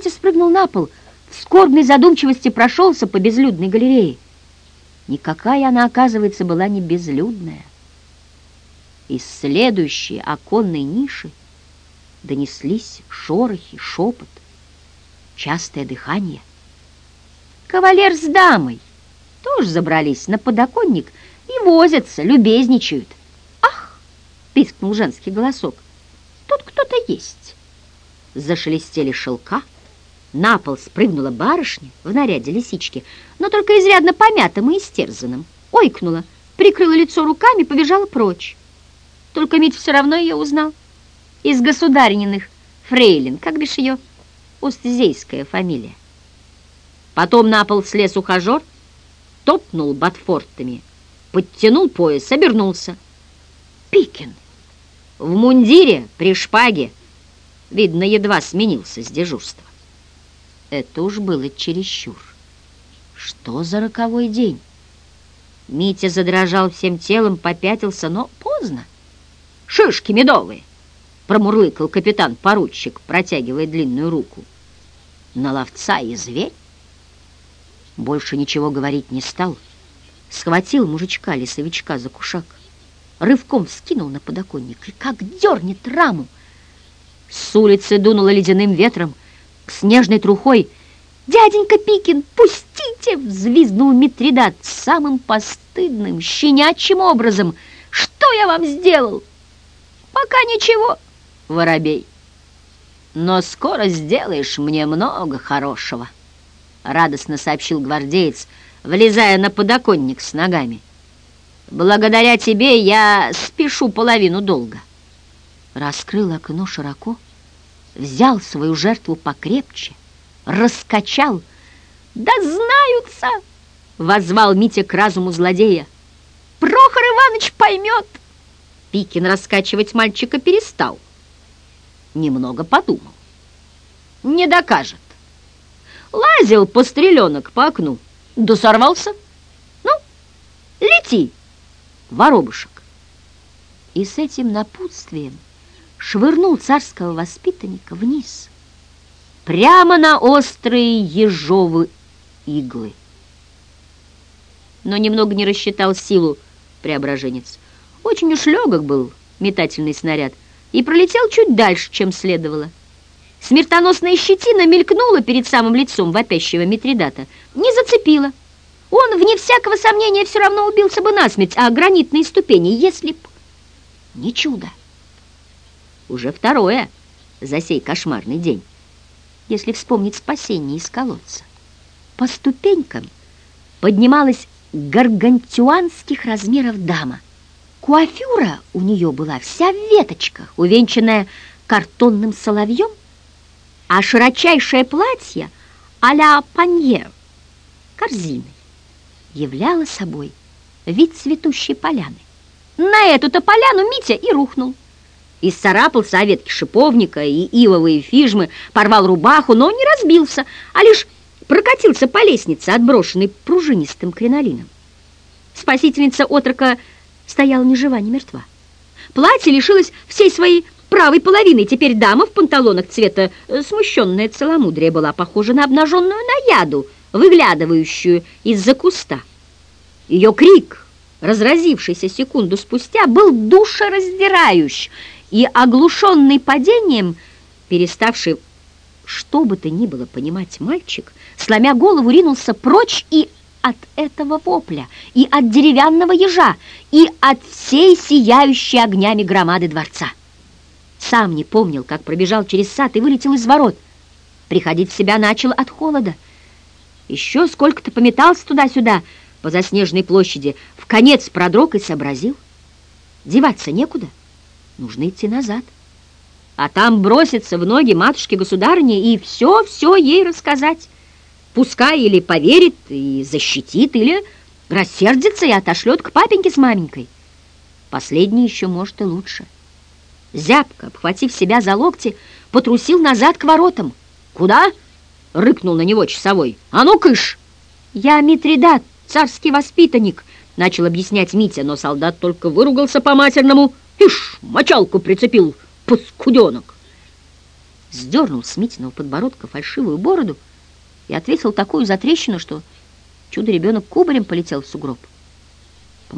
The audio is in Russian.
Митя спрыгнул на пол, в скорбной задумчивости прошелся по безлюдной галерее. Никакая она, оказывается, была не безлюдная. Из следующей оконной ниши донеслись шорохи, шепот, частое дыхание. Кавалер с дамой тоже забрались на подоконник и возятся, любезничают. «Ах!» — пискнул женский голосок. «Тут кто-то есть!» Зашелестели шелка, на пол спрыгнула барышня в наряде лисички, но только изрядно помятым и истерзанным. Ойкнула, прикрыла лицо руками, побежала прочь. Только Митя все равно ее узнал. Из государининых фрейлин, как бишь ее, устзейская фамилия. Потом на пол слез ухажер, топнул ботфортами, подтянул пояс, обернулся. Пикин в мундире, при шпаге, видно, едва сменился с дежурства. Это уж было чересчур. Что за роковой день? Митя задрожал всем телом, попятился, но поздно. «Шишки медовые!» — промурлыкал капитан-поручик, протягивая длинную руку. «На ловца и зверь?» Больше ничего говорить не стал. Схватил мужичка-лесовичка за кушак, рывком вскинул на подоконник и как дернет раму. С улицы дунуло ледяным ветром, снежной трухой. «Дяденька Пикин, пустите!» — взвизгнул Митридат самым постыдным, щенячьим образом. «Что я вам сделал?» «Пока ничего, воробей. Но скоро сделаешь мне много хорошего», — радостно сообщил гвардеец, влезая на подоконник с ногами. «Благодаря тебе я спешу половину долга». Раскрыл окно широко, — взял свою жертву покрепче, раскачал. «Да знаются!» — возвал Митя к разуму злодея. «Прохор Иванович поймет!» Пикин раскачивать мальчика перестал. Немного подумал. «Не докажет. Лазил постреленок по окну, да сорвался. Ну, лети, воробушек!» И с этим напутствием швырнул царского воспитанника вниз, прямо на острые ежовы иглы. Но немного не рассчитал силу преображенец. Очень уж легок был метательный снаряд и пролетел чуть дальше, чем следовало. Смертоносная щетина мелькнула перед самым лицом вопящего Митридата, не зацепила. Он, вне всякого сомнения, все равно убился бы насмерть, а гранитные ступени, если б... Не чудо уже второе за сей кошмарный день, если вспомнить спасение из колодца. По ступенькам поднималась гаргантюанских размеров дама. Куафюра у нее была вся в веточках, увенчанная картонным соловьем, а широчайшее платье а-ля паньер корзиной являло собой вид цветущей поляны. На эту-то поляну Митя и рухнул. Исцарапался о ветки шиповника и ивовые фижмы, порвал рубаху, но не разбился, а лишь прокатился по лестнице, отброшенной пружинистым кринолином. Спасительница отрока стояла ни жива, ни мертва. Платье лишилось всей своей правой половины, теперь дама в панталонах цвета э, смущенное целомудрие была похожа на обнаженную наяду, выглядывающую из-за куста. Ее крик, разразившийся секунду спустя, был душераздирающий, и, оглушенный падением, переставший что бы то ни было понимать мальчик, сломя голову, ринулся прочь и от этого вопля, и от деревянного ежа, и от всей сияющей огнями громады дворца. Сам не помнил, как пробежал через сад и вылетел из ворот. Приходить в себя начал от холода. Еще сколько-то пометался туда-сюда по заснеженной площади, в конец продрог и сообразил. Деваться некуда. Нужно идти назад. А там броситься в ноги матушке-государыне и все-все ей рассказать. Пускай или поверит и защитит, или рассердится и отошлет к папеньке с маменькой. Последний еще может и лучше. Зябко, обхватив себя за локти, потрусил назад к воротам. «Куда?» — рыкнул на него часовой. «А ну, кыш!» «Я Митридат, царский воспитанник», — начал объяснять Митя, но солдат только выругался по-матерному — Ишь, мочалку прицепил, паскуденок. сдернул с Митиного подбородка фальшивую бороду и ответил такую затрещину, что чудо-ребенок кубарем полетел в сугроб.